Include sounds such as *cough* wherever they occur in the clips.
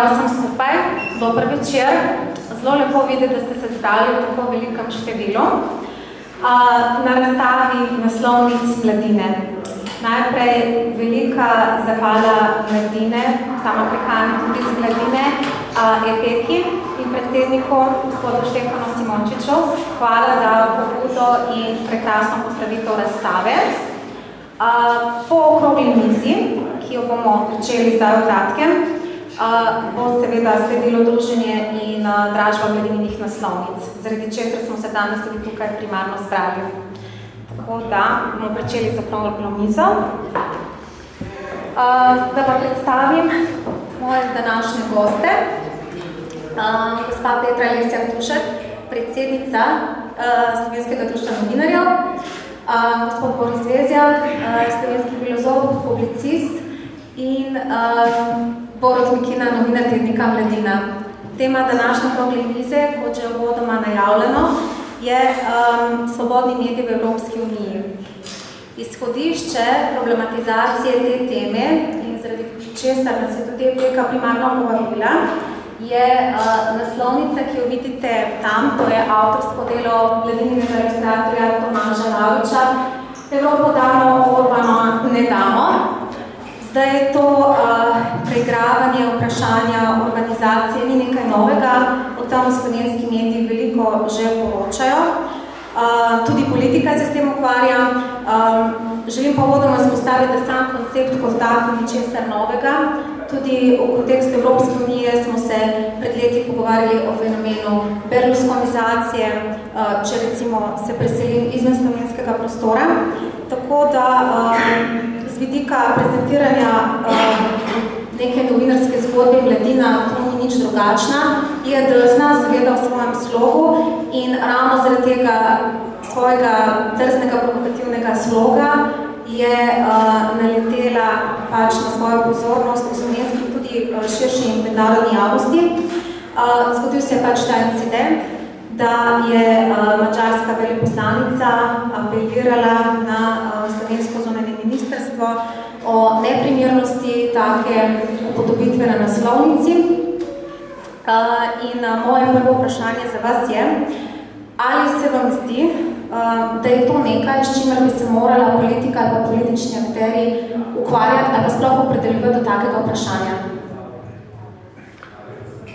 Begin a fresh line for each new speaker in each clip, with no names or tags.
pozdrav vsem skupaj, dober večer. Zelo lepo videti, da ste se zbrali v tako velikem številu na razstavi naslovnic mladine. Najprej velika zahvala mladine, sama prihajam tudi z mladine, Epeki in predsedniku gospodu Štefano Simončiču. Hvala za pobudo in prekrasno postavitev razstave. Po okrogli mizi, ki jo bomo začeli zdaj v kratkem, bo seveda sledilo druženje in dražba gledinih naslovnic, zaradi česar smo se danes tudi tukaj primarno zbrali. Tako da bomo pričeli z okroglo mizo. Da pa predstavim moje današnje goste. Gospa Petra Lesja Tušek, predsednica Slovenskega društva novinarjev, gospod Boris Vezjak, slovenski filozof, publicist in Borut Mikina, novinar tednika Mladina. Tema današnje okrogle mize, kot že uvodoma najavljeno, je um, svobodni medij v Evropski uniji. Izhodišče problematizacije te teme in zaradi česar nas je tudi EPK primarno povabila, je uh, naslovnica, ki jo vidite tam, to je avtorsko delo gledinega ilustratorja Tomaža Laviča, Evropo damo, Orbano ne damo. Zdaj je to uh, preigravanje vprašanja organizacije ni nekaj novega, o tem slovenski mediji veliko že poročajo. Uh, tudi politika se s tem ukvarja. Um, želim pa vodoma spostaviti, da sam koncept kot tak ni česar novega. Tudi v kontekstu Evropske unije smo se pred leti pogovarjali o fenomenu berluskonizacije, uh, če recimo se preselim izven slovenskega prostora. Tako da uh, vidika prezentiranja uh, neke novinarske zgodbe mladina, to ni nič drugačna, je drzna, seveda v svojem slogu in ravno zaradi tega svojega drznega provokativnega sloga je uh, naletela pač na svojo pozornost v slovenski tudi uh, širši in mednarodni javnosti. Uh, zgodil se je pač ta incident, da je uh, mačarska veleposlanica apelirala na uh, slovensko ministrstvo o neprimernosti take upodobitve na naslovnici. In moje prvo vprašanje za vas je, ali se vam zdi, da je to nekaj, s čimer bi se morala politika ali politični akteri ukvarjati ali pa sploh opredeljivati do takega vprašanja?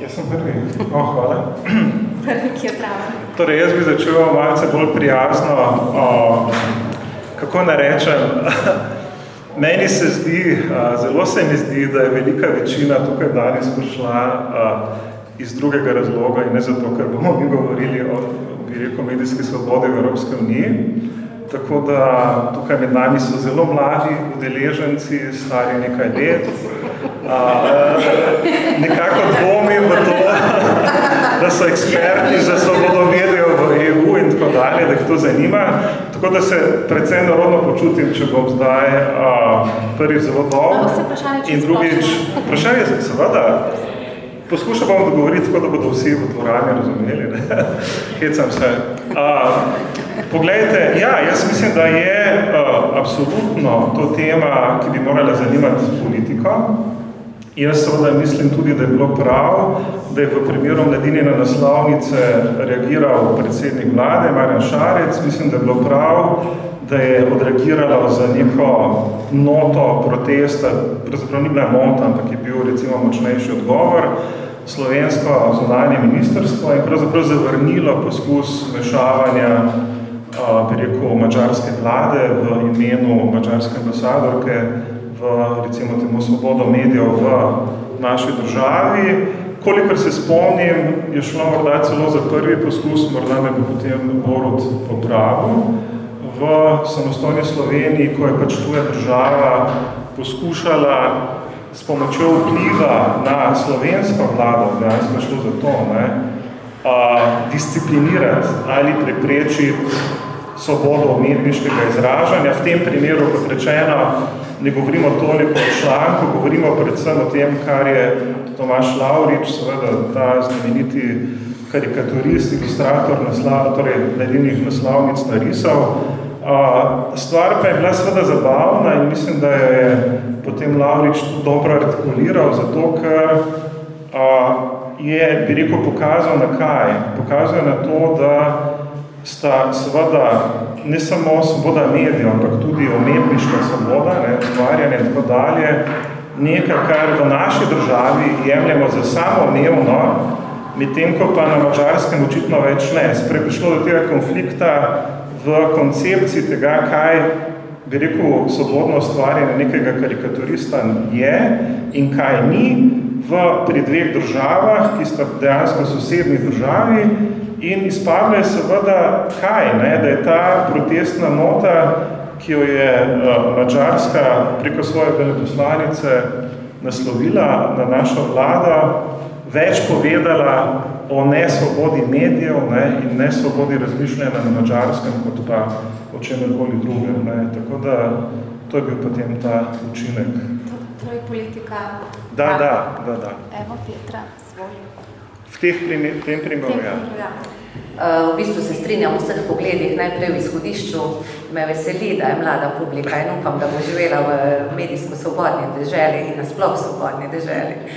Jaz sem prvi. O, hvala. *clears throat*
Prvi, ki je pravi.
Torej, jaz bi začel malce bolj prijazno, o, kako narečem, *laughs* meni se zdi, zelo se mi zdi, da je velika večina tukaj danes prišla iz drugega razloga in ne zato, ker bomo mi govorili o, bi rekel, medijski svobodi v Evropske uniji. Tako da tukaj med nami so zelo mladi udeleženci, stari nekaj let. Nekako dvomim v to, da so eksperti za svobodo medijev v EU in tako dalje, da jih to zanima. Tako da se predvsem narodno počutim, če bom zdaj a, prvi zelo dol in drugič. Vprašanje je seveda, poskušal bom dogovoriti, tako da bodo vsi v dvorani razumeli. Ne? *laughs* Hecam se. A, poglejte, ja, jaz mislim, da je a, absolutno to tema, ki bi morala zanimati politiko. Jaz seveda mislim tudi, da je bilo prav, da je v primeru mladinjene naslovnice reagiral predsednik vlade, Marjan Šarec. Mislim, da je bilo prav, da je odreagirala za neko noto protesta, pravzaprav ni bila nota, ampak je bil recimo močnejši odgovor, slovensko zunanje ministrstvo in pravzaprav zavrnilo poskus mešavanja bi rekel, mačarske vlade v imenu mačarske ambasadorke v recimo temu svobodo medijev v naši državi. Kolikor se spomnim, je šlo morda celo za prvi poskus, morda me bo potem Borut popravil, v samostojni Sloveniji, ko je pač tuja država poskušala s pomočjo vpliva na slovensko vlado, dejansko šlo za to, ne, a, disciplinirati ali preprečiti svobodo umetniškega izražanja. V tem primeru, kot rečeno, ne govorimo toliko o članku, govorimo predvsem o tem, kar je Tomaš Lavrič, seveda ta znameniti karikaturist, ilustrator naslav, torej nedinih naslovnic narisal. Stvar pa je bila seveda zabavna in mislim, da je potem Lavrič dobro artikuliral, zato ker uh, bi rekel, pokazal na kaj? Pokazal na to, da sta seveda ne samo svoboda medijev, ampak tudi umetniška svoboda, ustvarjanje in tako dalje, nekaj, kar v naši državi jemljemo za samoumevno, medtem ko pa na mačarskem očitno več ne. Sprej prišlo do tega konflikta v koncepciji tega, kaj bi rekel, svobodno ustvarjanje nekega karikaturista je in kaj ni v, pri dveh državah, ki sta dejansko sosedni državi in izpadlo je seveda kaj, ne, da je ta protestna nota, ki jo je uh, Mačarska preko svoje veleposlanice naslovila na našo vlado, več povedala o nesvobodi medijev ne, in nesvobodi razmišljanja na Mačarskem, kot pa o čemerkoli drugem. Ne. Tako da to je bil potem ta učinek.
Torej politika.
Da, da, da, da.
Evo Petra, svoj.
V teh primer, tem primeru, ja.
ja. Uh, v bistvu se strinjam v vseh pogledih, najprej v izhodišču me veseli, da je mlada publika in upam, da bo živela v medijsko svobodni deželi in nasploh svobodni deželi,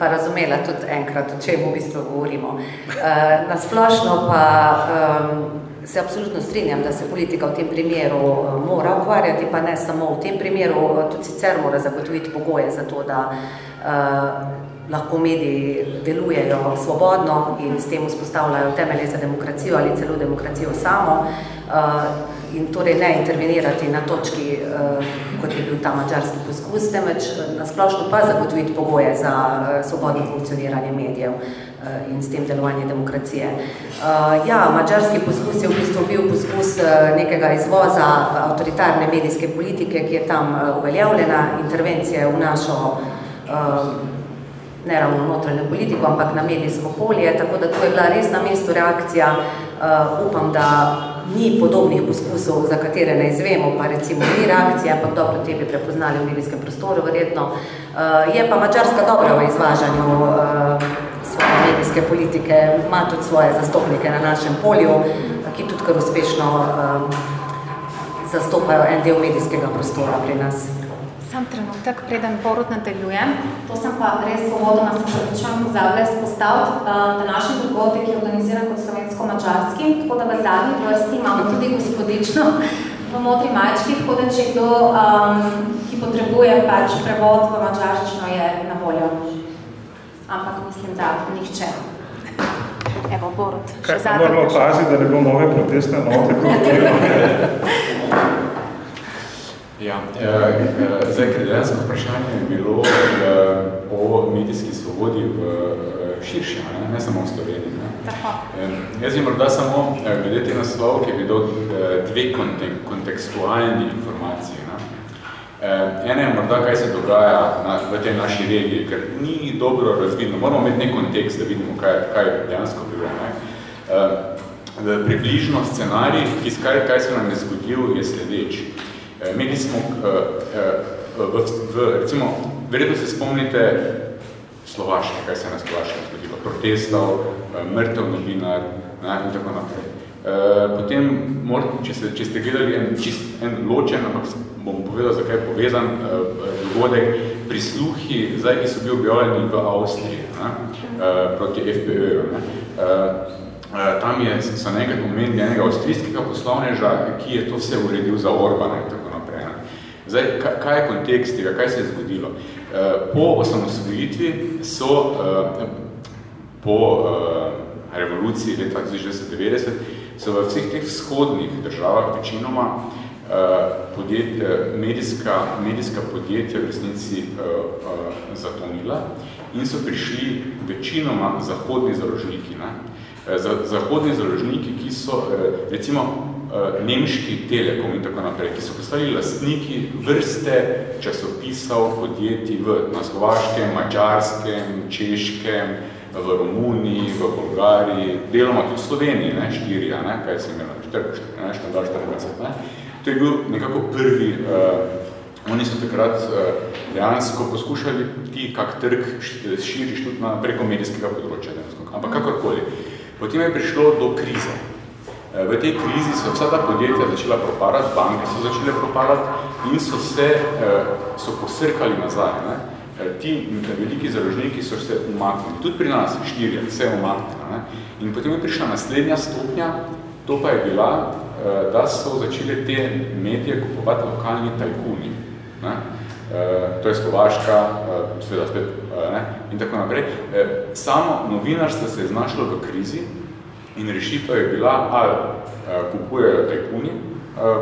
pa razumela tudi enkrat, o čem v bistvu govorimo. Uh, nasplošno pa um, se absolutno strinjam, da se politika v tem primeru mora ukvarjati, pa ne samo v tem primeru, tudi sicer mora zagotoviti pogoje za to, da uh, lahko mediji delujejo svobodno in s tem vzpostavljajo temelje za demokracijo ali celo demokracijo samo uh, in torej ne intervenirati na točki, uh, kot je bil ta mačarski poskus, temveč uh, nasplošno pa zagotoviti pogoje za svobodno funkcioniranje medijev in s tem delovanje demokracije. Ja, mačarski poskus je v bistvu bil poskus nekega izvoza avtoritarne medijske politike, ki je tam uveljavljena, intervencije v našo ne ravno notranjo politiko, ampak na medijsko polje, tako da to je bila res na mestu reakcija. Uh, upam, da ni podobnih poskusov, za katere ne izvemo, pa recimo ni reakcije, ampak dobro te bi prepoznali v medijskem prostoru verjetno. Uh, je pa Mačarska dobra v izvažanju uh, svoje medijske politike, ima tudi svoje zastopnike na našem polju, ki tudi kar uspešno uh, zastopajo en del medijskega prostora pri nas.
Sam trenutek, preden porod nadaljujem, to sem pa res svobodo na sočačem pozabila izpostaviti. Uh, današnji dogodek je organiziran kot slovensko-mačarski, tako da v zadnji vrsti imamo tudi gospodično v modri majčki, tako da če kdo, um, ki potrebuje pač prevod v mačarščino, je na voljo. Ampak mislim, da nihče. Evo, Borod.
Kaj moramo paziti, da ne bo nove protestne note? *laughs*
Ja, eh, eh, zdaj, ker dejansko vprašanje je bilo eh, o medijski svobodi v širši, ne, ne samo v Sloveniji. Ne. Jaz bi morda samo glede te naslov, ki je bilo dve kontekstualni informacije. Ne. Ene je morda, kaj se dogaja na, v tej naši regiji, ker ni dobro razvidno. Moramo imeti nek kontekst, da vidimo, kaj, kaj dejansko bilo. Ne. Približno scenarij, ki, kaj, kaj se nam je zgodil, je sledeč. Eh, imeli smo, uh, uh, v, v, recimo, verjetno se spomnite Slovaške, kaj se je na Slovaškem zgodilo, protestov, mrtev novinar ne, in tako naprej. Potem, če, se, če ste gledali en, čist, en ločen, ampak bom povedal, zakaj je povezan dogodek, prisluhi, zdaj, ki so bili objavljeni v Avstriji ne, proti FPÖ. Ne, Tam je, so nekaj omenili enega avstrijskega poslovneža, ki je to vse uredil za Orbana in tako Zdaj, kaj je kontekst tega, kaj se je zgodilo? Eh, po osamosvojitvi so eh, po eh, revoluciji leta 1990 so v vseh teh vzhodnih državah večinoma podjetje, medijska, medijska podjetja v resnici zatonila in so prišli večinoma zahodni založniki. Ne? Zahodni založniki, ki so recimo nemški telekom in tako naprej, ki so postali lastniki vrste časopisov, podjetij v na Slovaškem, Mačarskem, Češkem, v Romuniji, v Bolgariji, deloma tudi v Sloveniji, ne, štiri, ne, kaj se imela, štandar 24, ne. To je bil nekako prvi, uh, oni so takrat uh, dejansko poskušali ti kak trg širiš tudi na preko medijskega področja, dejansko. ampak kakorkoli. Potem je prišlo do krize. Eh, v tej krizi so vsa ta podjetja začela propadati, banke so začele propadati in so se eh, so posrkali nazaj. Ne? ti veliki založniki so se umaknili. Tudi pri nas, štirje, vse umaknili. Ne? In potem je prišla naslednja stopnja, to pa je bila, da so začeli te medije kupovati lokalni tajkuni. Ne? To je Slovaška, seveda spet, ne? in tako naprej. Samo novinarstvo se je znašlo v krizi in rešitev je bila, ali kupujejo tajkuni,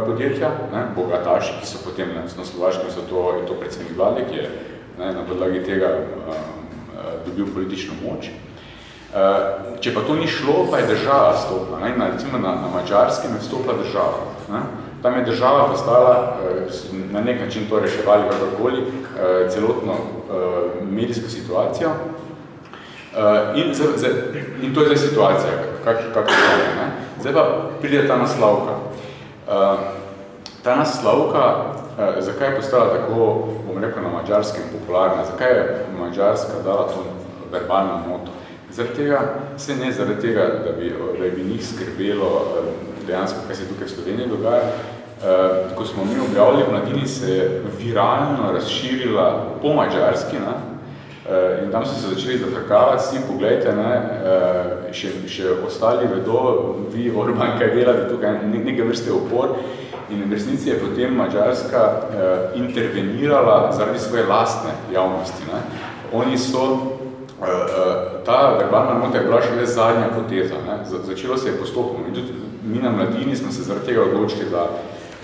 podjetja, ne, bogataši, ki so potem ne, na Slovaškem, so to, je to predsednik vlade, ki je ne, na podlagi tega uh, dobil politično moč. Uh, če pa to ni šlo, pa je država stopila. Ne, na, recimo na, na Mačarskem je vstopila država. Ne. Tam je država postala, na nek način to reševali kakorkoli, celotno medijsko situacijo. In, z, z, in to je zdaj situacija, kak, kak je, ne. Zdaj pa pride ta naslavka. Uh, ta naslovka, uh, zakaj je postala tako, bom rekel, na mađarskem popularna, zakaj je Mađarska dala to verbalno noto? Zaradi tega, se ne zaradi tega, da bi, da bi njih skrbelo dejansko, kaj se tukaj v Sloveniji dogaja. Uh, ko smo mi objavili v mladini, se je viralno razširila po mađarski, ne? Uh, in tam so se začeli zafrkavati, vsi pogledajte, ne, uh, še, še ostali vedo, vi Orban, kaj delate tukaj, nekaj vrste opor. In v resnici je potem Mađarska uh, intervenirala zaradi svoje lastne javnosti. Ne. Oni so, uh, uh, ta verbalna nota je bila še le zadnja poteza, ne. začelo se je postopno. Mi na mladini smo se zaradi tega odločili, da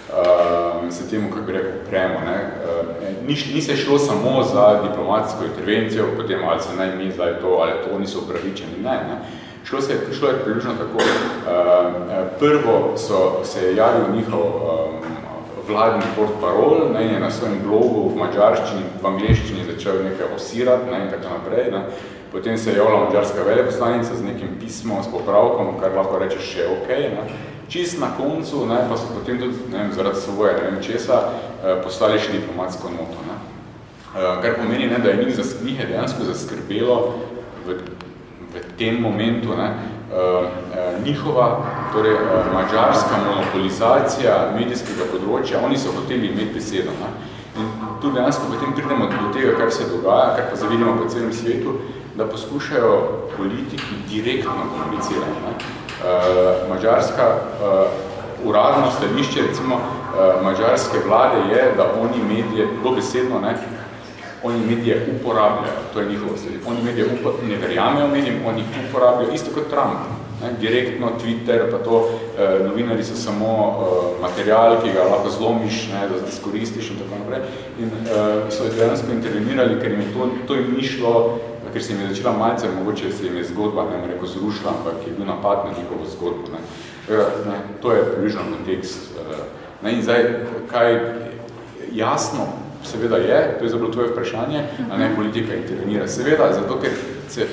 uh, se temu, kako bi rekel, premo. Ne. Uh, ni, ni se šlo samo za diplomatsko intervencijo, potem ali se naj mi zdaj to, ali to niso upravičeni. Ne, ne. Šlo, se, šlo je približno tako. Uh, prvo so, se je javil njihov um, vladni portparol, ne, je na svojem blogu v mađarščini, v angliščini začel nekaj osirati ne, in tako naprej. Ne. Potem se je javila mađarska veleposlanica z nekim pismom, s popravkom, kar lahko rečeš še ok. Ne. Čist na koncu ne, pa so potem tudi ne vem, zaradi svoje ne vem, česa eh, postali še diplomatsko noto. Ne. Eh, kar pomeni, ne, da je njih, njih je dejansko zaskrbelo v, v tem momentu ne, eh, njihova torej, mađarska monopolizacija medijskega področja, oni so hoteli imeti besedo. Ne. In tu dejansko potem pridemo do tega, kar se dogaja, kar pa zavidimo po celem svetu, da poskušajo politiki direktno komunicirati. Ne. Uh, mađarska uh, uradno stališče, recimo uh, mađarske vlade je, da oni medije, dobesedno ne, oni medije uporabljajo, to je njihovo stališče. Oni medije upo, ne verjamejo medijem, oni uporabljajo, isto kot Trump. Ne, direktno Twitter, pa to uh, novinari so samo uh, material, ki ga lahko zlomiš, ne, da skoristiš in tako naprej. In uh, so dejansko intervenirali, ker jim to, to jim ni šlo ker se jim je začela malce, mogoče se jim je zgodba, ne vem, rekel, zrušila, ampak je bil napad na njihovo zgodbo. Ne. Ne, to je približno kontekst. Eh, ne, in zdaj, kaj jasno seveda je, to je zabilo tvoje vprašanje, a ne politika intervenira. Seveda, zato ker se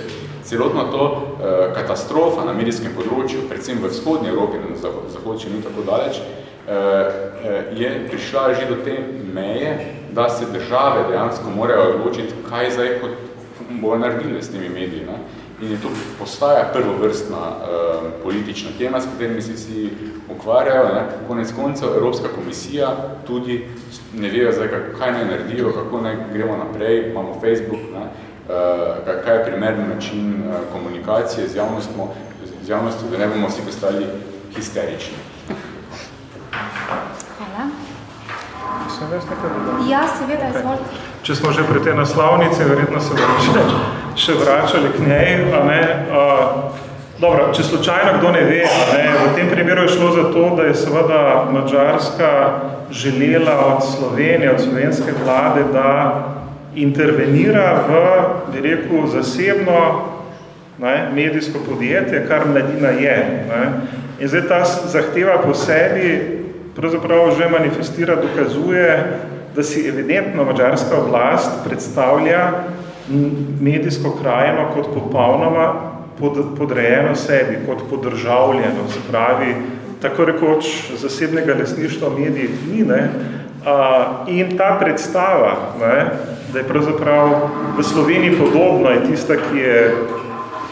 celotno to uh, katastrofa na medijskem področju, predvsem v vzhodnji Evropi, na zahod, če ni tako daleč, uh, je prišla že do te meje, da se države dejansko morajo odločiti, kaj zdaj kot bojo naredili s temi mediji. Ne? In je to postaja prvovrstna uh, politična tema, s katerimi se vsi ukvarjajo. Ne? Konec koncev Evropska komisija tudi ne vejo zdaj, kaj naj naredijo, kako naj gremo naprej, imamo Facebook, ne? Uh, kaj je primerni način uh, komunikacije z javnostjo, z javnostjo, da ne bomo vsi postali histerični.
Hvala.
Sem ves nekaj
Ja, seveda, okay. izvolite
če smo že pri tej naslavnici, verjetno se bomo še, še vračali k njej. A ne, a, dobro, če slučajno kdo ne ve, a ne, v tem primeru je šlo za to, da je seveda Mađarska želela od Slovenije, od slovenske vlade, da intervenira v, bi rekel, zasebno ne, medijsko podjetje, kar mladina je. Ne. In zdaj ta zahteva po sebi pravzaprav že manifestira, dokazuje, da si evidentno mađarska oblast predstavlja medijsko krajino kot popolnoma pod, podrejeno sebi, kot podržavljeno, se pravi, tako rekoč zasebnega lesništva medij ni, ne? A, in ta predstava, ne, da je pravzaprav v Sloveniji podobno, je tista, ki je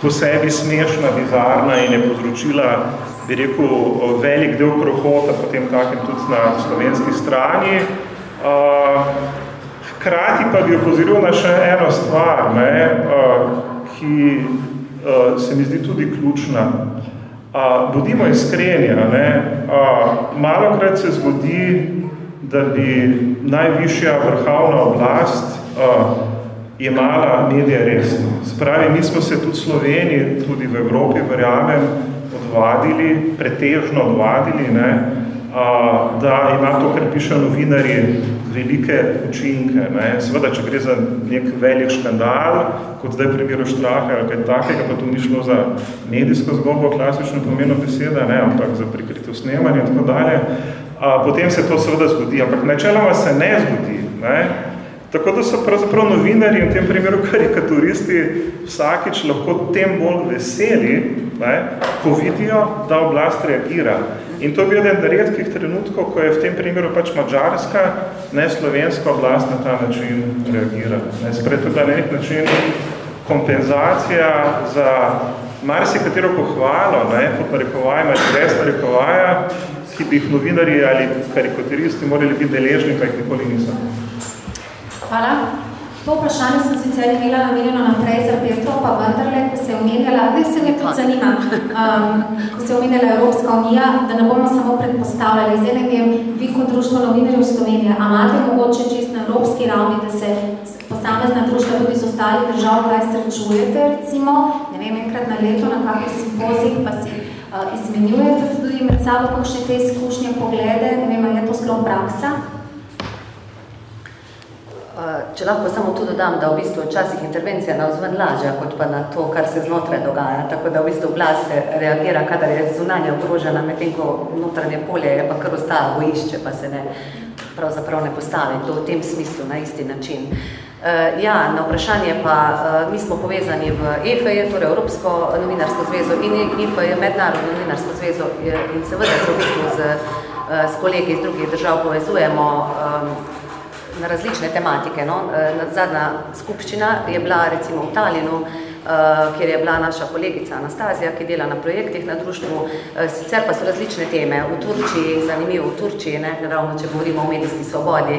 po sebi smešna, bizarna in je povzročila, bi rekel, velik del krohota, potem takem tudi na slovenski strani, Hkrati pa bi opozoril na še eno stvar, ne, ki se mi zdi tudi ključna. Bodimo iskreni, ne, malokrat se zgodi, da bi najvišja vrhovna oblast jemala medije resno. Spravi, mi smo se tudi Sloveniji, tudi v Evropi, verjamem, odvadili, pretežno odvadili, ne, da ima to, kar piše novinarji, velike učinke. Ne. Seveda, če gre za nek velik škandal, kot zdaj primeru Štrahe ali kaj takega, pa to ni šlo za medijsko zgodbo, klasično pomeno beseda, ne, ampak za prikrito snemanje in tako dalje, a, potem se to seveda zgodi. Ampak načeloma se ne zgodi. Ne. Tako da so pravzaprav novinarji, v tem primeru karikaturisti, vsakič lahko tem bolj veseli, ne, ko vidijo, da oblast reagira. In to je bil eden redkih trenutkov, ko je v tem primeru pač mađarska, ne slovenska oblast na ta način reagira. Spred to je na nek način kompenzacija za marsikatero pohvalo, pod narekovajem ali brez narekovaja, ki bi jih novinarji ali karikaturisti morali biti deležni, pa jih nikoli niso.
Hvala. To vprašanje sem sicer imela namenjeno naprej za Petro, pa vendarle, ko se je omenjala, da se me tudi zanima, um, ko se je omenjala Evropska unija, da ne bomo samo predpostavljali. Zdaj ne vem, vi kot društvo novinarjev Slovenije, a imate mogoče čist na evropski ravni, da se posamezna društva tudi z ostalih držav kaj srečujete, recimo, ne vem, enkrat na leto na kakih simpozih, pa si uh, izmenjujete tudi med sabo kakšne te izkušnje, poglede, ne vem, je to sploh praksa?
Če lahko samo tu dodam, da v bistvu včasih intervencija na vzven lažja, kot pa na to, kar se znotraj dogaja. Tako da v bistvu se reagira, kadar je zunanje ogrožena, medtem ko notranje polje je pa kar ostalo bojišče, pa se ne, pravzaprav ne postavi to v tem smislu na isti način. Ja, na vprašanje pa, mi smo povezani v EFE, torej Evropsko novinarsko zvezo in EFE, Mednarodno novinarsko zvezo in seveda se v bistvu z, s kolegi iz drugih držav povezujemo na različne tematike. No. Zadnja skupščina je bila recimo v Talinu, kjer je bila naša kolegica Anastazija, ki dela na projektih na društvu. Sicer pa so različne teme. V Turčiji, zanimivo v Turčiji, ne, ravno če govorimo o medijski svobodi,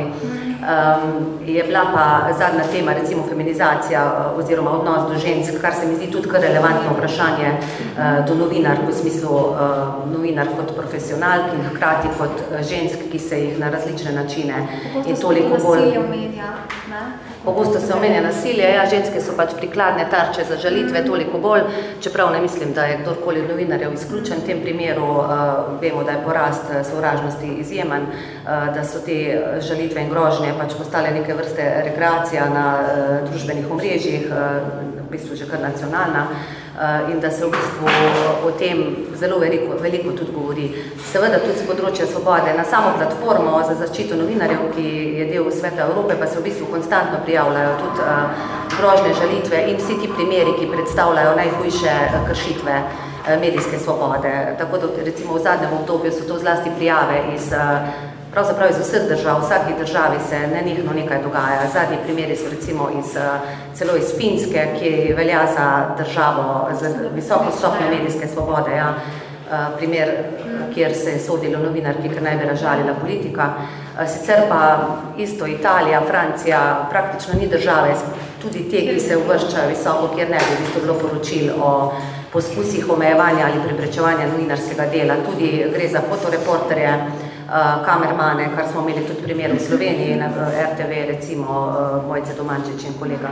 um, je bila pa zadnja tema recimo feminizacija oziroma odnos do žensk, kar se mi zdi tudi kar relevantno vprašanje uh, do novinark, v smislu uh, novinar kot profesionalk in hkrati kot žensk, ki se jih na različne načine in toliko bolj... Pogosto se omenja nasilje, ja, ženske so pač prikladne tarče za žalitve toliko bolj, čeprav ne mislim, da je kdorkoli od novinarjev izključen v tem primeru, uh, vemo, da je porast sovražnosti izjemen, uh, da so te žalitve in grožnje pač postale neke vrste rekreacija na uh, družbenih omrežjih, uh, v bistvu že kar nacionalna, uh, in da se v bistvu o tem zelo veliko, veliko tudi govori. Seveda tudi z področja svobode na samo platformo za zaščito novinarjev, ki je del Sveta Evrope, pa se v bistvu konstantno prijavljajo tudi uh, grožne žalitve in vsi ti primeri, ki predstavljajo najhujše kršitve medijske svobode. Tako da recimo v zadnjem obdobju so to zlasti prijave iz pravzaprav iz vseh držav, v vsaki državi se nenihno nekaj dogaja. Zadnji primeri so recimo iz, celo iz Finske, ki velja za državo z visoko stopnjo medijske svobode. Ja. Primer, kjer se je sodilo novinarki, ker naj bi ražalila politika. Sicer pa isto Italija, Francija, praktično ni države, tudi te, ki se uvrščajo visoko, kjer ne bi isto bilo poročil o poskusih omejevanja ali preprečevanja novinarskega dela. Tudi gre za fotoreporterje, kamermane, kar smo imeli tudi primer v Sloveniji, na RTV, recimo Mojce Domančič in kolega.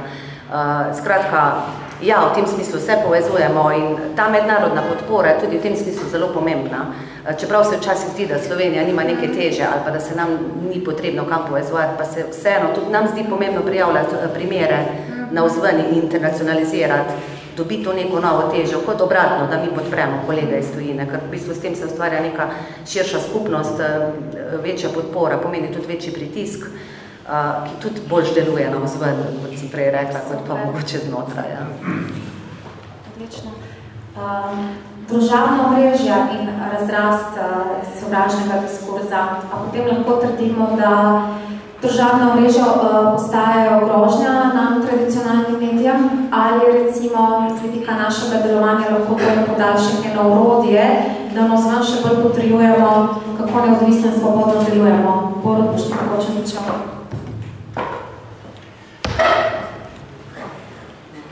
Skratka, ja, v tem smislu se povezujemo in ta mednarodna podpora je tudi v tem smislu zelo pomembna. Čeprav se včasih zdi, da Slovenija nima neke teže ali pa da se nam ni potrebno kam povezovati, pa se vseeno tudi nam zdi pomembno prijavljati primere na vzven in internacionalizirati dobi to neko novo težo, kot obratno, da mi podpremo kolega iz tujine, ker v bistvu s tem se ustvarja neka širša skupnost, večja podpora, pomeni tudi večji pritisk, ki tudi bolj deluje na vzven, kot sem prej rekla, kot pa mogoče znotraj. Ja.
Odlično. Um, družavna omrežja in razrast uh, sovražnega diskurza, a potem lahko trdimo, da državna omrežja uh, postajajo grožnja nam tradicionalnim medijem ali recimo z vidika našega delovanja lahko to je podaljšek eno urodje, da nas vam še bolj potrjujemo, kako neodvisno in svobodno delujemo. Bolj odpošti mogoče začel.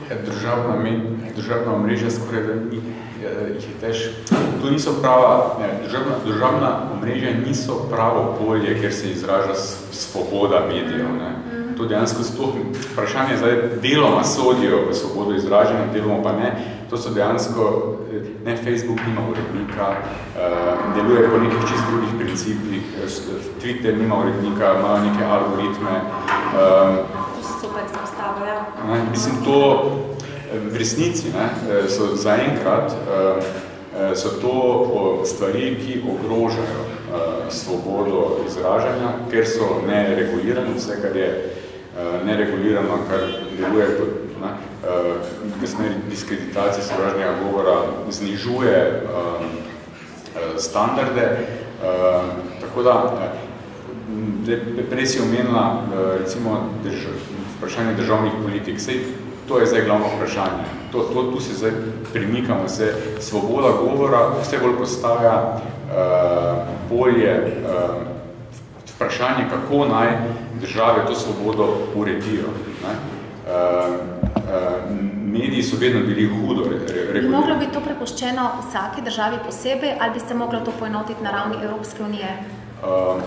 Ja, državna, državna omrežja skoraj da ni, eh, jih je tež. To niso prava, ne, državna, državna omrežja niso pravo polje, kjer se izraža svoboda medijev. Ne. To dejansko sploh vprašanje zdaj deloma sodijo v svobodo izražanja, deloma pa ne. To so dejansko, ne, Facebook nima urednika, uh, deluje po nekih čist drugih principih, Twitter nima urednika, imajo neke algoritme.
Um, to se super izpostavlja.
Ne, mislim, to v resnici ne, so zaenkrat so to stvari, ki ogrožajo svobodo izražanja, ker so neregulirane, vse, kar je neregulirano, kar deluje kot ne, uh, diskreditacije sovražnega govora, znižuje um, standarde. Uh, tako da, prej si omenila uh, recimo drž vprašanje državnih politik. Sej, To je zdaj glavno vprašanje. To, to, tu se zdaj premikamo, se svoboda govora vse bolj postaja uh, polje uh, vprašanje, kako naj države to svobodo uredijo. Ne? Uh, uh, mediji so vedno bili hudo regulirani.
Bi moglo bi to prepuščeno vsaki državi posebej ali bi se moglo to poenotiti na ravni Evropske unije?
Uh,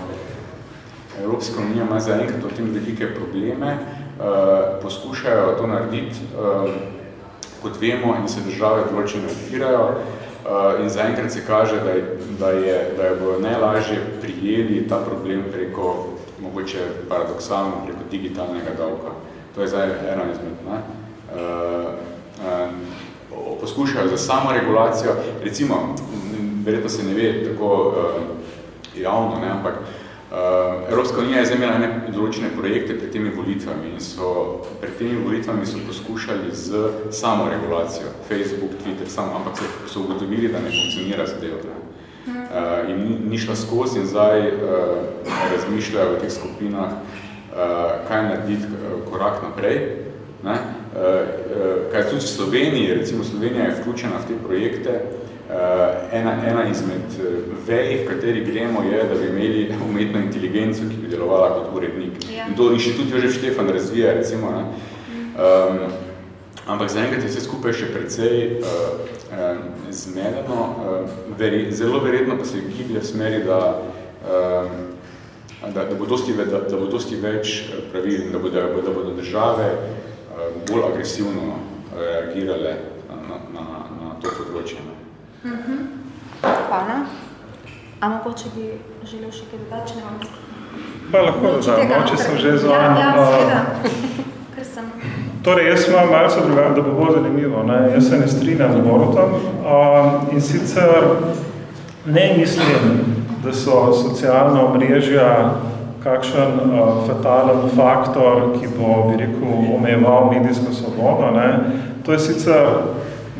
Evropska unija ima zaenkrat o tem velike probleme. Uh, poskušajo to narediti, uh, kot vemo, in se države določene odpirajo. Uh, in zaenkrat se kaže, da je, da je, da je bojo najlažje prijeli ta problem preko, mogoče paradoksalno, preko digitalnega davka. To je zdaj eno izmed. Ne? Uh, uh, poskušajo za samo regulacijo, recimo, verjetno se ne ve tako uh, javno, ne? ampak uh, Uh, Evropska unija je zemljala ne določene projekte pred temi volitvami in so pred temi volitvami so poskušali z samo regulacijo, Facebook, Twitter, samo, ampak so, so ugotovili, da ne funkcionira zadev. Uh, in ni, ni šla skozi in zdaj uh, razmišljajo v teh skupinah, uh, kaj narediti korak naprej. Ne? Uh, kaj tudi v Sloveniji, recimo Slovenija je vključena v te projekte, Uh, ena, ena izmed vej, v kateri gremo, je, da bi imeli *laughs* umetno inteligenco, ki bi delovala kot urednik. Ja. In to inštitut Jožef Štefan razvija, recimo. Ne? Um, ampak zaenkrat je vse skupaj še precej uh, um, zmedeno. Uh, veri, zelo verjetno pa se giblje v smeri, da, um, da, da, bo dosti, da, da bo dosti več pravil da bodo, da bodo države uh, bolj agresivno reagirale na, na, na, to področje.
Mhm. Hvala. A mogoče bi želel še kaj dodati, ne vam
Pa lahko dodam, moče sem že z
Ja, ja, seveda. Ker sem...
Torej, jaz imam malce drugače, da bo bolj zanimivo. Ne? Jaz se ne strinjam z Borutom um, in sicer ne mislim, da so socialna omrežja kakšen uh, fatalen faktor, ki bo, bi rekel, omejeval medijsko svobodo. Ne? To je sicer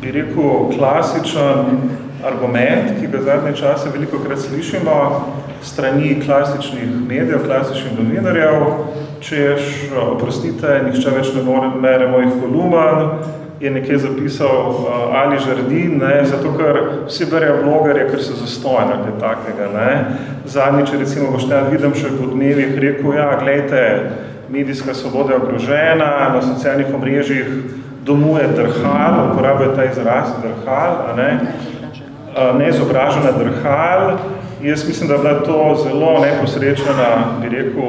bi rekel, klasičen argument, ki ga zadnje čase veliko krat slišimo strani klasičnih medijev, klasičnih novinarjev, češ, oprostite, nihče več ne more mere mojih koluman, je nekje zapisal uh, Ali Žardin, ne, zato ker vsi berejo blogerje, ker so zastojni ali takega. Ne. Zadnjič, recimo, Boštjan vidim še po dnevih rekel, ja, glejte, medijska svoboda je ogrožena, na socialnih omrežjih domuje drhal, uporabljajo ta izraz drhal, a ne, neizobražena drhal. Jaz mislim, da je bila to zelo neposrečena, bi rekel,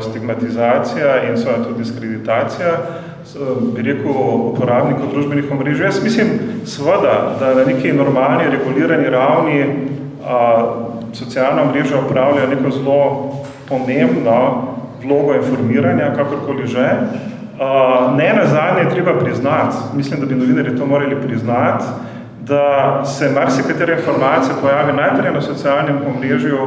stigmatizacija in svoja tudi diskreditacija, bi rekel, uporabnikov družbenih omrežij. Jaz mislim, seveda, da na neki normalni, regulirani ravni a, socialna omrežja upravljajo neko zelo pomembno vlogo informiranja, kakorkoli že, Uh, ne na zadnje je treba priznati, mislim, da bi novinari to morali priznati, da se marsikatera informacija pojavi najprej na socialnem omrežju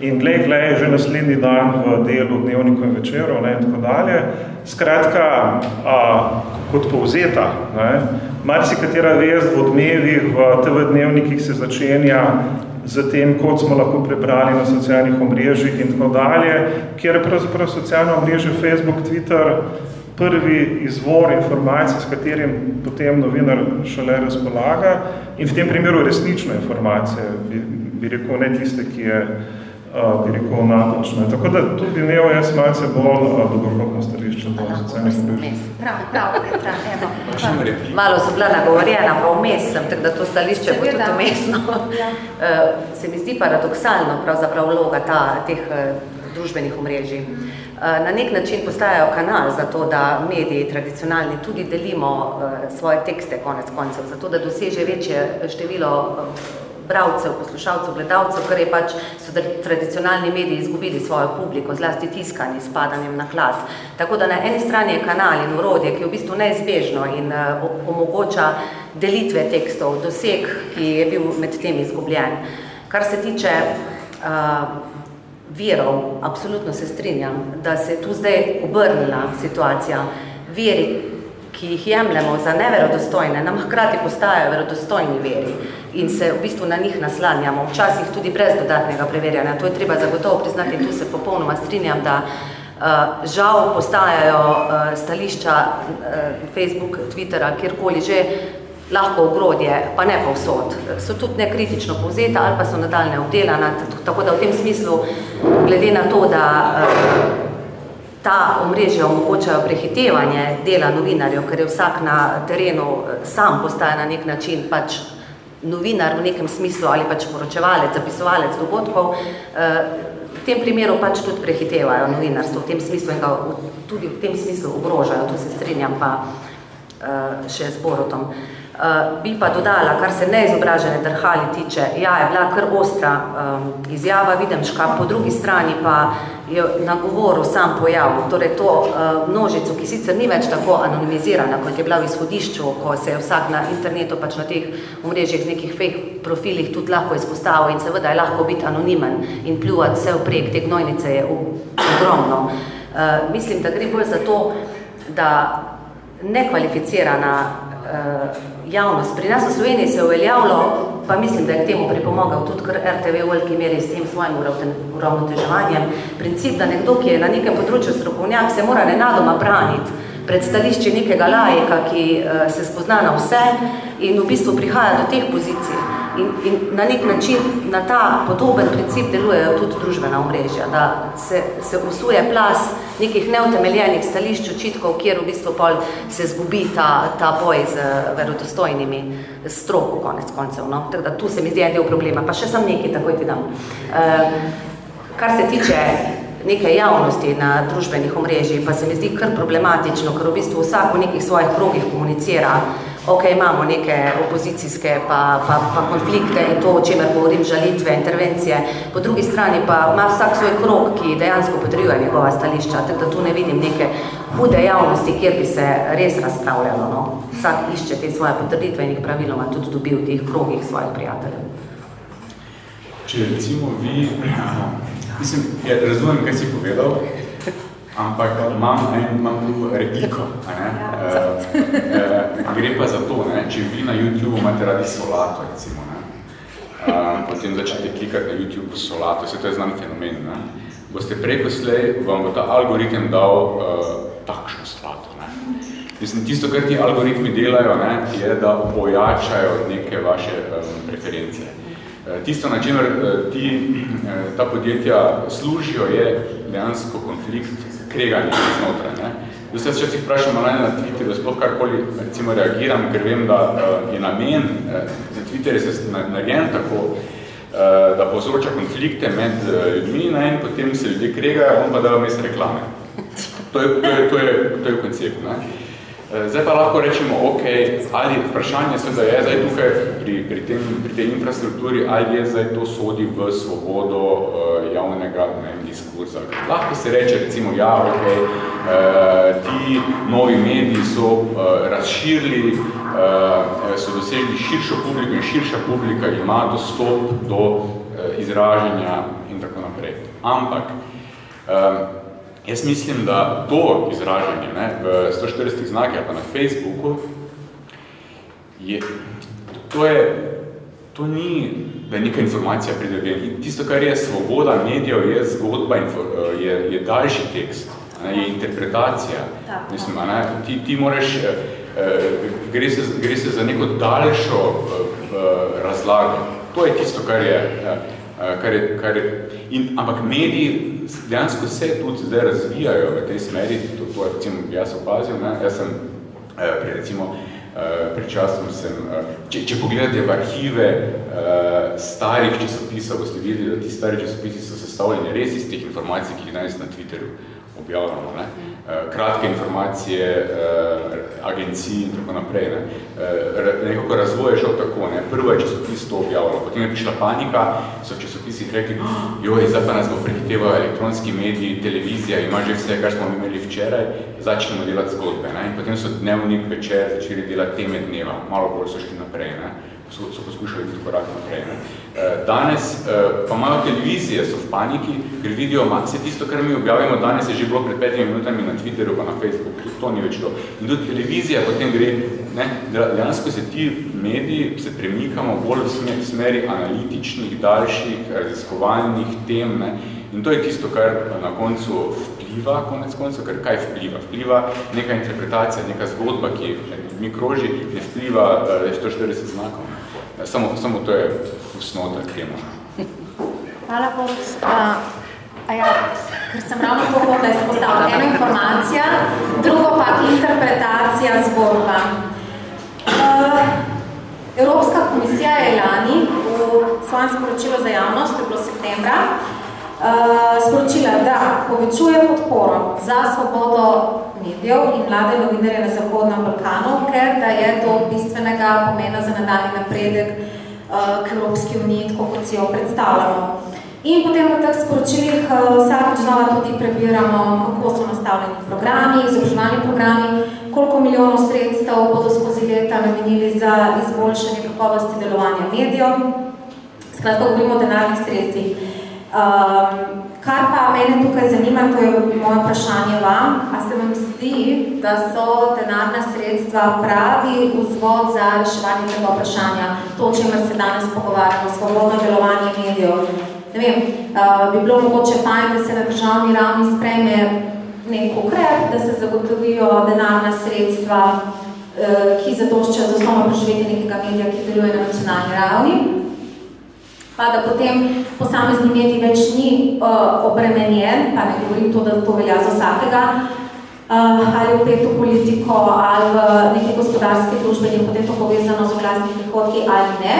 in glej, glej, že naslednji dan v delu, dnevniku in večeru ne, in tako dalje. Skratka, uh, kot povzeta, ne, marsikatera vest v odmevih, v TV dnevnikih se začenja z tem, kot smo lahko prebrali na socialnih omrežjih in tako dalje, kjer je pravzaprav socialno omrežje Facebook, Twitter, prvi izvor informacij, s katerim potem novinar šele razpolaga in v tem primeru resnično informacije, bi, bi rekel, ne tiste, ki je bi rekel, natočne. Tako da tu bi imel jaz malce bolj dobrohotno stališče do socialnih mrež.
Prav, prav, Petra, evo.
Malo so bila nagovorjena, pa vmes sem, tako da to stališče bo tudi umestno. Ja. *laughs* Se mi zdi paradoksalno pravzaprav vloga ta, teh družbenih omrežij. Na nek način postajajo kanal za to, da mediji tradicionalni tudi delimo svoje tekste konec koncev, zato da doseže večje število bravcev, poslušalcev, gledalcev, ker je pač so tradicionalni mediji izgubili svojo publiko, zlasti tiskani s padanjem na klad. Tako da na eni strani je kanal in urodje, ki je v bistvu neizbežno in omogoča delitve tekstov, doseg, ki je bil med tem izgubljen. Kar se tiče uh, virov, absolutno se strinjam, da se je tu zdaj obrnila situacija. Veri, ki jih jemljemo za neverodostojne, nam hkrati postajajo verodostojni veri in se v bistvu na njih naslanjamo, včasih tudi brez dodatnega preverjanja. To je treba zagotovo priznati tu se popolnoma strinjam, da uh, žal postajajo uh, stališča uh, Facebook, Twittera, kjerkoli že, lahko ogrodje, pa ne povsod. So tudi nekritično povzeta ali pa so nadaljne obdelana, tako da v tem smislu, glede na to, da uh, ta omrežja omogočajo prehitevanje dela novinarjev, ker je vsak na terenu eh, sam postaja na nek način pač novinar v nekem smislu ali pač poročevalec, zapisovalec dogodkov, eh, v tem primeru pač tudi prehitevajo novinarstvo v tem smislu in ga tudi v tem smislu ogrožajo, tu se strinjam pa eh, še z Borotom. Uh, bi pa dodala, kar se neizobražene drhali tiče, ja, je bila kar ostra um, izjava Videmška, po drugi strani pa je na govoru sam pojav, torej to uh, množico, ki sicer ni več tako anonimizirana, kot je bila v izhodišču, ko se je vsak na internetu, pač na teh omrežjih, nekih fake profilih tudi lahko izpostavil in seveda je lahko biti anonimen in pljuvati vse vprek, te gnojnice je ogromno. Uh, mislim, da gre bolj za to, da nekvalificirana uh, javnost. Pri nas v Sloveniji se je uveljavilo, pa mislim, da je k temu pripomogel tudi kar RTV v veliki meri s tem svojim uravnoteževanjem, princip, da nekdo, ki je na nekem področju strokovnjak, se mora nenadoma braniti pred stališči nekega lajka, ki uh, se spozna na vse in v bistvu prihaja do teh pozicij. In, in na nek način na ta podoben princip delujejo tudi družbena omrežja, da se, se usuje plas nekih neutemeljenih stališč očitkov, kjer v bistvu pol se zgubi ta, ta boj z verodostojnimi stroko konec koncev. No? Tako da tu se mi zdi en del problema, pa še sam nekaj, takoj ti dam. Uh, kar se tiče neke javnosti na družbenih omrežjih, pa se mi zdi kar problematično, ker v bistvu vsak v nekih svojih krogih komunicira, ok, imamo neke opozicijske pa, pa, pa konflikte in to, o čemer govorim, žalitve, intervencije, po drugi strani pa ima vsak svoj krok, ki dejansko potrjuje njegova stališča, tako da tu ne vidim neke hude javnosti, kjer bi se res razpravljalo. No? Vsak išče te svoje potrditve in jih praviloma tudi dobi v teh krogih svojih prijateljev.
Če recimo vi, mislim, ja, razumem, kaj si povedal, Ampak imam, ne, imam tu repliko. Ne? E, e, gre pa za to, ne? če vi na YouTube imate radi solato, recimo, ne? E, potem začnete klikati na YouTube solato, vse to je znan fenomen, ne? boste preko slej, vam bo ta algoritem dal uh, takšno solato. Ne? Mislim, tisto, kar ti algoritmi delajo, ne, je, da pojačajo neke vaše um, preference. Tisto, na čemer ti, ta podjetja služijo, je dejansko konflikt kreganje znotraj. Ne. Jaz se včasih vprašam ali na Twitteru, sploh karkoli recimo reagiram, ker vem, da uh, je namen, uh, za Twitter je se narejen tako, uh, da povzroča konflikte med uh, ljudmi ne, in potem se ljudje kregajo, on pa dajo mes reklame. To je, to je, to je, to je koncept. Ne. Zdaj pa lahko rečemo, ok, ali vprašanje seveda je zdaj tukaj pri, pri, tem, pri tej infrastrukturi, ali je zdaj to sodi v svobodo uh, javnega ne, diskurza. Lahko se reče recimo, ja, ok, uh, ti novi mediji so uh, razširili, uh, so dosegli širšo publiko in širša publika ima dostop do uh, izraženja in tako naprej. Ampak, uh, Jaz mislim, da to izražanje ne, v 140 znakih ali pa na Facebooku, je, to, je, to ni, da neka informacija pridobljena. Tisto, kar je svoboda medijev, je zgodba, je, je daljši tekst, ne, je interpretacija. Mislim, ne, ti, ti moraš, eh, eh, gre, se, gre se za neko daljšo eh, razlago. To je tisto, kar je. Kar je, kar je, in, ampak mediji dejansko se tudi zdaj razvijajo v tej smeri, to, to je recimo jaz opazil, ne? jaz sem pri recimo pred časom sem, če, če pogledate v arhive starih časopisov, boste videli, da ti stari časopisi so sestavljeni res iz teh informacij, ki jih danes na Twitterju objavljamo. Ne? Eh, kratke informacije, eh, agencij in tako naprej. Ne? Eh, nekako razvoj je šel tako. Ne? Prvo je časopis to objavljalo, potem je prišla panika, so v časopisih rekli, joj, zdaj pa nas bo prehiteval elektronski mediji, televizija, ima že vse, kar smo imeli včeraj, začnemo delati zgodbe. Ne? In potem so dnevnik večer začeli delati teme dneva, malo bolj so šli naprej. Ne? So, so poskušali biti korak naprej. Eh, danes eh, pa imajo televizije, so v paniki, ker vidijo, vse tisto, kar mi objavimo danes, je že bilo pred petimi minutami na Twitteru pa na Facebooku, tudi to ni več to. In tudi televizija potem gre, ne, dejansko se ti mediji se premikamo bolj v smeri analitičnih, daljših, raziskovalnih tem, ne, in to je tisto, kar na koncu vpliva, konec koncev, ker kaj vpliva? Vpliva neka interpretacija, neka zgodba, ki mi kroži, ne vpliva uh, 140 znakov. Samo, samo to je usnota krema.
Hvala, Boris. Uh, ja, ker sem ravno to da je spostavila ena informacija, drugo pa interpretacija zgodba. Uh, Evropska komisija je lani v svojem sporočilu za javnost, to je bilo septembra, sporočila, da povečuje podporo za svobodo medijev in mlade novinarje na Zahodnem Balkanu, ker da je to bistvenega pomena za nadaljni napredek uh, k Evropski uniji, tako kot si jo predstavljamo. In potem v teh sporočilih uh, vsakeč znova tudi prebiramo, kako so nastavljeni programi, izobraževalni programi, koliko milijonov sredstev bodo skozi leta namenili za izboljšanje kakovosti delovanja medijev. Skratka, govorimo o denarnih sredstvih. Um, kar pa mene tukaj zanima, to je moje vprašanje vam, a se vam zdi, da so denarna sredstva pravi vzvod za reševanje tega vprašanja, to, o čemer se danes pogovarjamo, svobodno delovanje medijev. Ne vem, uh, bi bilo mogoče fajn, da se na državni ravni sprejme nek ukrep, da se zagotovijo denarna sredstva, uh, ki zadoščajo za osnovno preživetje nekega medija, ki deluje na nacionalni ravni pa da potem posamezni medij več ni uh, obremenjen, pa ne govorim to, da to velja za vsakega, uh, ali v peto politiko, ali v neki gospodarske družbe, je potem to povezano z oglasnimi prihodki ali ne.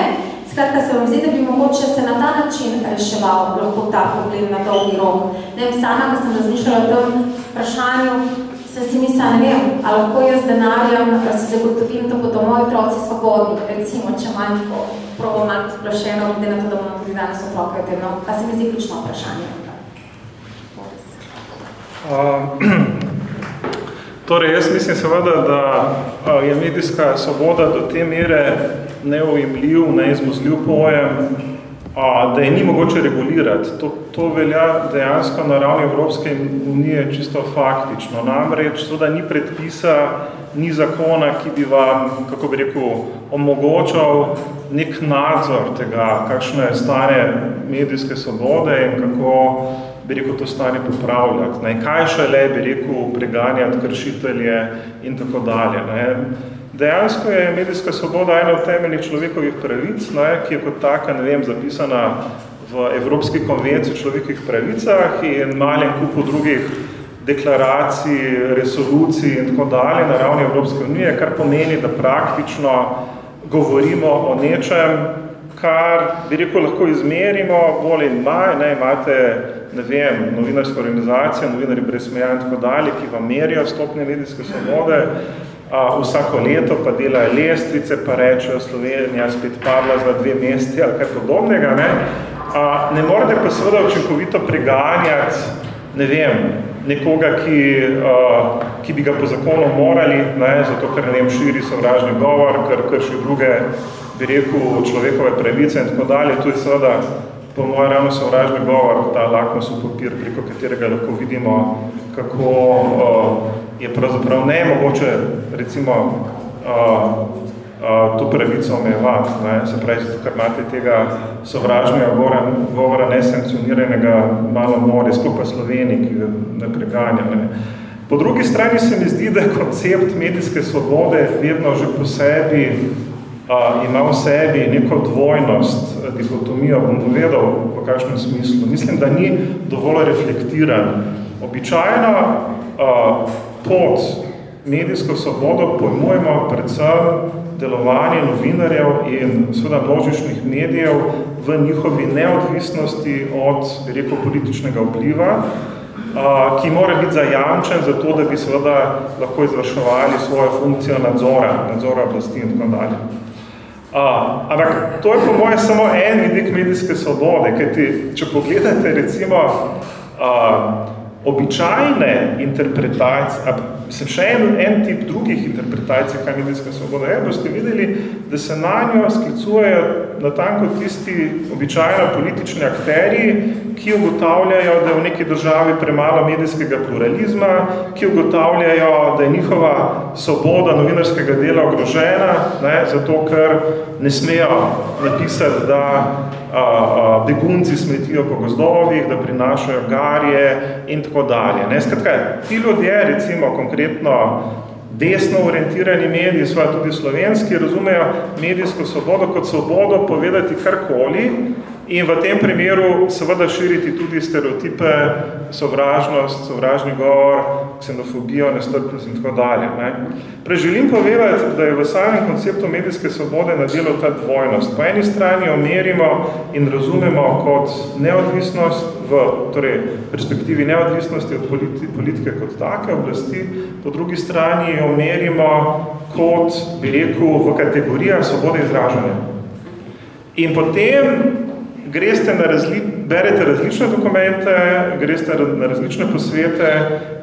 Skratka, se vam zdi, da bi mogoče se na ta način reševal lahko ta problem na dolgi rok. Ne vem, sama, da sem razmišljala o tem vprašanju, se si misla, ne vem, ali lahko jaz denarjem se zagotovim, da bodo moji otroci svobodni, recimo, če manj probo malo splašeno, glede na to, da bomo tudi danes otroke tedno. Pa se mi zdi ključno vprašanje.
Uh, *clears throat* torej, jaz mislim seveda, da je medijska svoboda do te mere neujemljiv, neizmozljiv pojem, da je ni mogoče regulirati. To, to velja dejansko na ravni Evropske unije čisto faktično. Namreč, da ni predpisa, ni zakona, ki bi vam, kako bi rekel, omogočal nek nadzor tega, kakšno je stanje medijske svobode in kako bi rekel to stanje popravljati. Ne? Kaj še le bi rekel preganjati kršitelje in tako dalje. Ne? Dejansko je medijska svoboda ena od temeljnih človekovih pravic, ne, ki je kot taka, ne vem, zapisana v Evropski konvenciji o človekovih pravicah in malem kupu drugih deklaracij, resolucij in tako dalje na ravni Evropske unije, kar pomeni, da praktično govorimo o nečem, kar bi rekel lahko izmerimo bolj in maj, ne, imate, ne vem, novinarske organizacije, novinari brez smeja in tako dalje, ki vam merijo stopnje medijske svobode, a, vsako leto pa delajo lestvice, pa rečejo Slovenija spet padla za dve mesti ali kaj podobnega. Ne, a, ne morate pa seveda učinkovito preganjati, ne vem, nekoga, ki, a, ki bi ga po zakonu morali, ne, zato ker ne vem, širi sovražni govor, ker krši druge, bi rekel, človekove pravice in tako dalje. Tu je seveda po mojem ravno sovražni govor, ta lakmusov papir, preko katerega lahko vidimo, kako uh, je pravzaprav ne mogoče recimo uh, uh, to pravico omejevati, ne? se pravi, zato, ker imate tega sovražnega govora, govora nesankcioniranega malo more, pa Sloveniji, ki ne preganja. Ne? Po drugi strani se mi zdi, da koncept medijske svobode vedno že po sebi ima v sebi neko dvojnost, dikotomijo, bom povedal v kakšnem smislu. Mislim, da ni dovolj reflektiran. Običajno uh, pod medijsko svobodo pojmujemo predvsem delovanje novinarjev in seveda množičnih medijev v njihovi neodvisnosti od, rekel, političnega vpliva, uh, ki mora biti zajamčen za to, da bi seveda lahko izvrševali svojo funkcijo nadzora, nadzora oblasti in tako dalje. Uh, ampak to je po moje samo en vidik medijske svobode, ker ti, če pogledate recimo uh, običajne interpretacije, mislim, še en, en tip drugih interpretacij, kaj medijska svoboda je, boste videli, da se na njo sklicujejo na tanko tisti običajno politični akteri, ki ugotavljajo, da je v neki državi premalo medijskega pluralizma, ki ugotavljajo, da je njihova svoboda novinarskega dela ogrožena, ne, zato ker ne smejo napisati, da a, a, begunci smetijo po gozdovih, da prinašajo garje in tako dalje. Ne? Skratka, ti ljudje, recimo konkretno desno orientirani mediji, svoje tudi slovenski, razumejo medijsko svobodo kot svobodo povedati karkoli, in v tem primeru seveda širiti tudi stereotipe, sovražnost, sovražni govor, ksenofobijo, nestrpnost in tako dalje. Ne. Prej želim povedati, da je v samem konceptu medijske svobode na delo ta dvojnost. Po eni strani jo merimo in razumemo kot neodvisnost v torej, perspektivi neodvisnosti od politi politike kot take oblasti, po drugi strani jo merimo kot, bi rekel, v kategorijah svobode izražanja. In potem greste na razli, berete različne dokumente, greste na različne posvete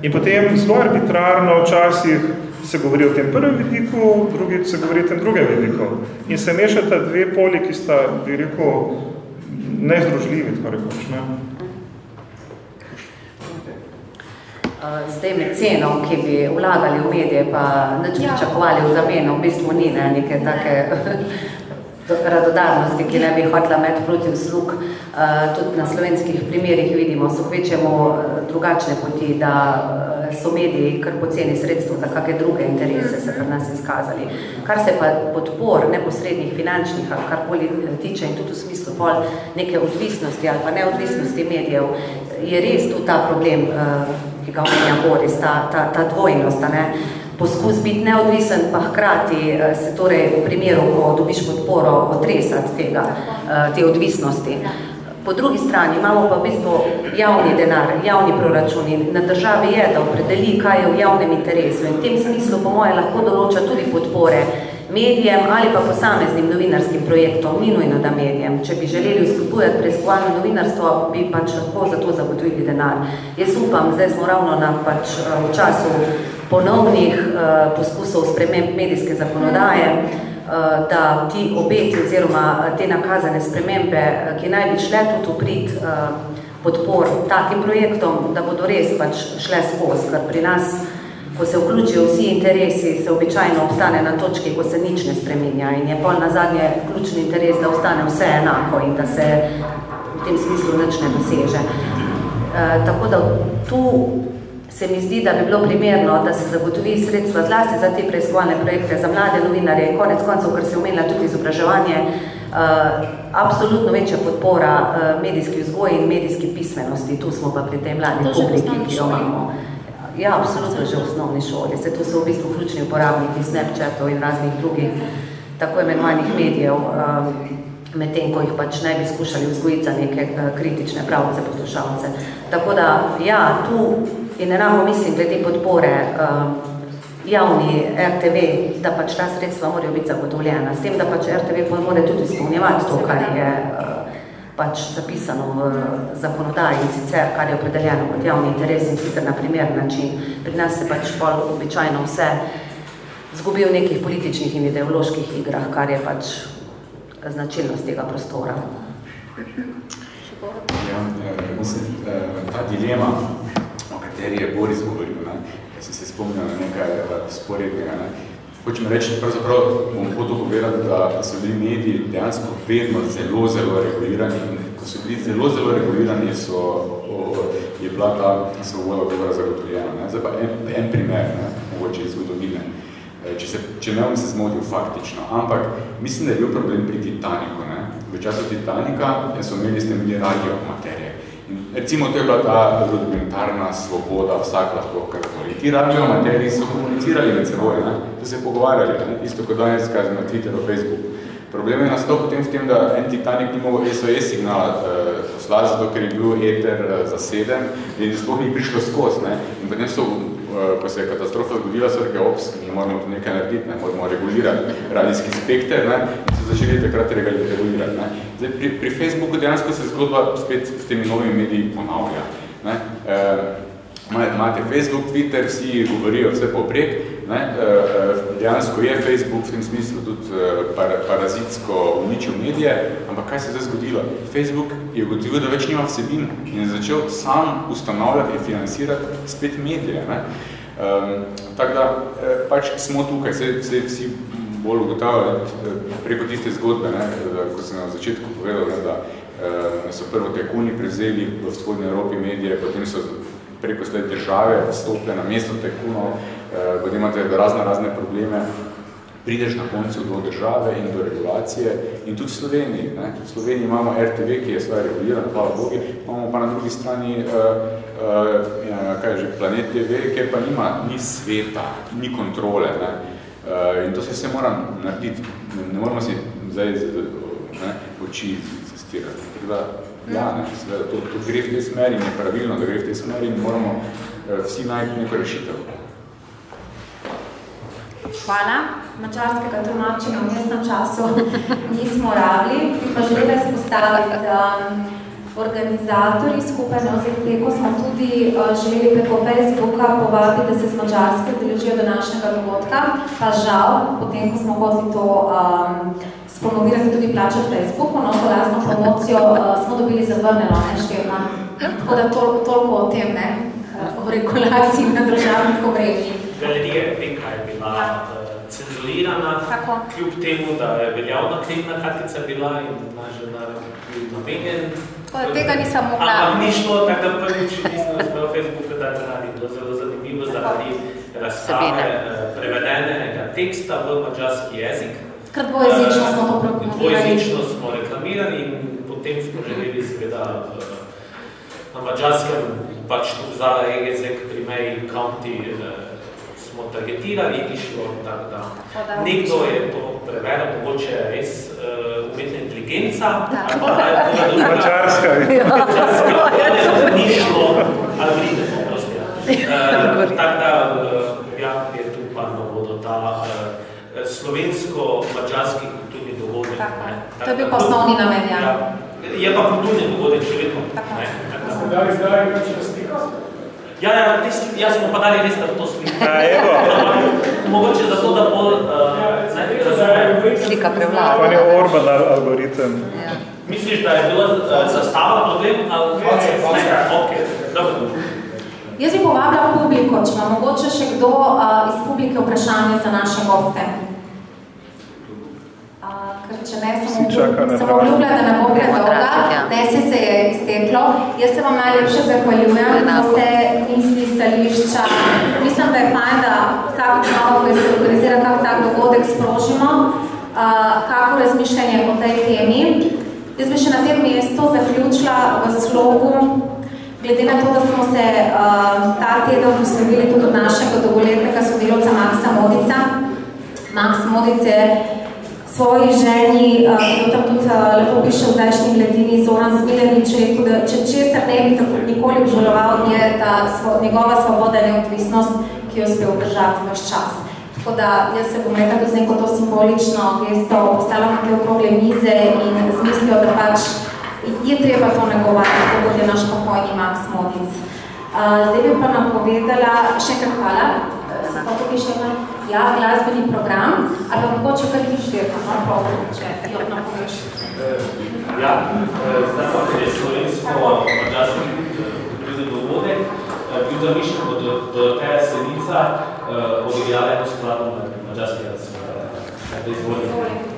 in potem zelo arbitrarno včasih se govori o tem prvem vidiku, drugi se govori o tem drugem vidiku. In se mešata dve poli, ki sta, bi rekel, nezdružljivi, tako rekoč. Ne?
Zdaj med ceno, ki bi vlagali v medije, pa nič ja. pričakovali v zameno, v bistvu ni ne, neke take radodarnosti, ki ne bi hotela med proti slug. Eh, tudi na slovenskih primerih vidimo, so kvečemo eh, drugačne poti, da eh, so mediji kar poceni sredstvo za kakšne druge interese se pri nas izkazali. Kar se pa podpor neposrednih finančnih ali karkoli tiče in tudi v smislu pol neke odvisnosti ali pa neodvisnosti medijev, je res tu ta problem, ki ga omenja Boris, ta, ta, ta dvojnost, ne? Poskus biti neodvisen, pa hkrati eh, se torej v primeru, ko dobiš podporo, otresati tega, eh, te odvisnosti. Po drugi strani imamo pa v bistvu javni denar, javni proračun in na državi je, da opredeli, kaj je v javnem interesu in v tem smislu po moje lahko določa tudi podpore medijem ali pa posameznim novinarskim projektom, ni nujno da medijem. Če bi želeli vzpodbujati preiskovalno novinarstvo, bi pač lahko za to zagotovili denar. Jaz upam, zdaj smo ravno na pač eh, v času ponovnih uh, poskusov sprememb medijske zakonodaje, uh, da ti obeti oziroma eh, te nakazane spremembe, ki naj bi šle tudi uprit uh, podpor takim projektom, da bodo res pač šle skozi, ker pri nas, ko se vključijo vsi interesi, se običajno obstane na točki, ko se nič ne spreminja in je pol na zadnje ključni interes, da ostane vse enako in da se v tem smislu nič ne doseže. Uh, tako da tu se mi zdi, da bi bilo primerno, da se zagotovi sredstva zlasti za te preiskovalne projekte za mlade novinarje in konec koncev, ker se omenila tudi izobraževanje, uh, absolutno večja podpora uh, medijski vzgoj in medijski pismenosti. Tu smo pa pri tej mladi publiki, ki jo imamo. Ja, absolutno že v osnovni šoli. Se tu so v bistvu ključni uporabniki Snapchatov in raznih drugih tako imenovanih medijev, um, medtem ko jih pač ne bi skušali vzgojiti za neke uh, kritične pravce poslušalce. Tako da, ja, tu In enako mislim, glede podpore uh, javni RTV, da pač ta sredstva morajo biti zagotovljena. S tem, da pač RTV mora tudi izpolnjevati to, kar je uh, pač zapisano v zakonodaji in sicer, kar je opredeljeno kot javni interes in sicer na primer način. Pri nas se pač pol običajno vse zgubi v nekih političnih in ideoloških igrah, kar je pač značilnost tega prostora.
Ja, mislim, ta dilema kateri je Boris govoril, ne? Ja sem se spomnil na nekaj sporednega. Ne? Hočem reči, pravzaprav bom hotel povedati, da so bili mediji dejansko vedno zelo, zelo regulirani. Ko so bili zelo, zelo regulirani, so, o, je bila ta svoboda govora zagotovljena. Ne? Zdaj pa en, en primer, ne? mogoče iz zgodovine. če, se, če ne bom se zmodil faktično. Ampak mislim, da je bil problem pri Titaniku. Ne? V času Titanika so imeli ste imeli radio materije. Recimo, to je bila ta rudimentarna svoboda, vsak lahko karkoli. Ti radio materiji so komunicirali med seboj, ne? so se pogovarjali, ne? isto kot danes kažem na Twitteru, Facebooku. Problem je nastal potem v tem, da en Titanic ni mogel SOS signala uh, poslati, zato ker je bil eter uh, zaseden in sploh ni prišlo skozi. Ne? In potem so, uh, ko se je katastrofa zgodila, so rekli, ops, mi moramo nekaj narediti, ne? moramo regulirati radijski spekter ne? Začeli takrat regulirati. Ne? Zdaj, pri, pri Facebooku dejansko se zgodba spet s temi novimi mediji ponavlja. Ne? Uh, imate Facebook, Twitter, vsi govorijo vse poprek, Ne, eh, eh, dejansko je Facebook v tem smislu tudi eh, parazitsko uničil medije, ampak kaj se je zdaj zgodilo? Facebook je ugotovil, da več nima vsebin in je začel sam ustanavljati in financirati spet medije. Ne. Um, tako da pač smo tukaj, se, se vsi bolj ugotavljali preko tiste zgodbe, ne, ko sem na začetku povedal, ne, da so prvo tekuni prevzeli v vzhodni Evropi medije, potem so preko sled države vstopile na mesto tekunov, Eh, potem imate razne, razne probleme, prideš na koncu do države in do regulacije in tudi v Sloveniji. Ne? V Sloveniji imamo RTV, ki je svoje regulirano, hvala Bogi, imamo pa na drugi strani uh, uh, kaj že, Planet TV, kjer pa nima ni sveta, ni kontrole. Ne? Uh, in to se se mora narediti, ne, ne moramo si zdaj ne, oči zastirati. Da, ja, ne, seveda, to, to gre v tej smeri in je pravilno, da gre v tej smeri in moramo uh, vsi najti neko rešitev.
Hvala. Mačarskega tolmačenja v mestnem času *laughs* nismo rabili. Bi pa želela izpostaviti, da um, organizatorji skupaj na OZP-ko smo tudi uh, želeli preko Facebooka povabiti, da se z Mačarske deležijo današnjega dogodka. Pa žal, potem, ko smo hoteli to um, spromovirati tudi plačati Facebooku, no, to lastno promocijo, uh, smo dobili zavrneno, ne, štirna. Tako da tol toliko o tem, ne, o regulaciji na državnih omrežjih.
Galerija Pika je bila ja. uh, cenzurirana, Tako. kljub temu, da je veljavna kreditna kartica bila in naš denar bil namenjen.
Tega nisem mogla.
Ampak ni šlo, tako da prvič nisem uspel Facebooku dati radi. Je zelo zanimivo zaradi razstave uh, prevedenega teksta v mačarski jezik.
Krat dvojezično smo to
proklamirali. Dvojezično smo reklamirali in potem smo želeli seveda uh, na mačarskem pač tu vzala jezik pri May County smo targetirali in išlo tako da. Nekdo je to prevedel, mogoče res uh, umetna inteligenca.
Mačarska.
Mačarska. Ni šlo, ali vidite, prosti. Uh, *laughs* tako da, uh, ja, je tu pa na vodo ta uh, slovensko-mačarski kulturni dogodek.
To je bil pa osnovni namen, ja. ja.
Je pa kulturni dogodek, še vedno.
Tako. Zdaj, zdaj, zdaj,
Ja, ja, tis, ja smo pa dali res, da to sliko.
Ja.
Mogoče zato, da bolj uh, razumem.
Slika prevlada.
On je Orban algoritem.
Ja.
Misliš, da je bila uh, zastava problem? Ali... Ne, ok, dobro.
Jaz bi povabila publiko, če ima mogoče še kdo uh, iz publike vprašanje za naše goste če ne, sem obljubila, da ne bo predolga, ja. desi se je izteklo. Jaz se vam najlepše zahvaljujem za vse misli, stališča. Mislim, da je fajn, da vsako čavo, ko se organizira kak tak dogodek, sprožimo, uh, kako razmišljanje o tej temi. Jaz bi še na tem mestu zaključila v slogu, glede na to, da smo se uh, ta teden poslovili tudi od našega dolgoletnega sodelovca Maksa Modica. Max Modic je svoji ženi, uh, tam tudi uh, lepo piše v zdajšnji gledini Zoran Zmilenič, rekel, da če česar ne bi tako nikoli obžaloval, je ta svo, njegova svoboda in neodvisnost, ki jo uspel obdržati vaš čas. Tako da jaz se bom rekla, da z neko to simbolično gesto ostala na te okrogle mize in zmislijo, da pač je treba to negovati, kot je naš pokojni Max Modic. Uh, zdaj bi pa napovedala, še enkrat hvala, glasba. Pa tukaj še imam ja, glasbeni program, ali pa mogoče kar ti štirka, no, prosim, če jo napoveš.
Eh, ja, eh, zdaj pa je slovensko-mađarski eh, turizem do vode, bil zamišljen od Doroteja Senica, objavljeno skladno mađarskega sveta. Izvolite.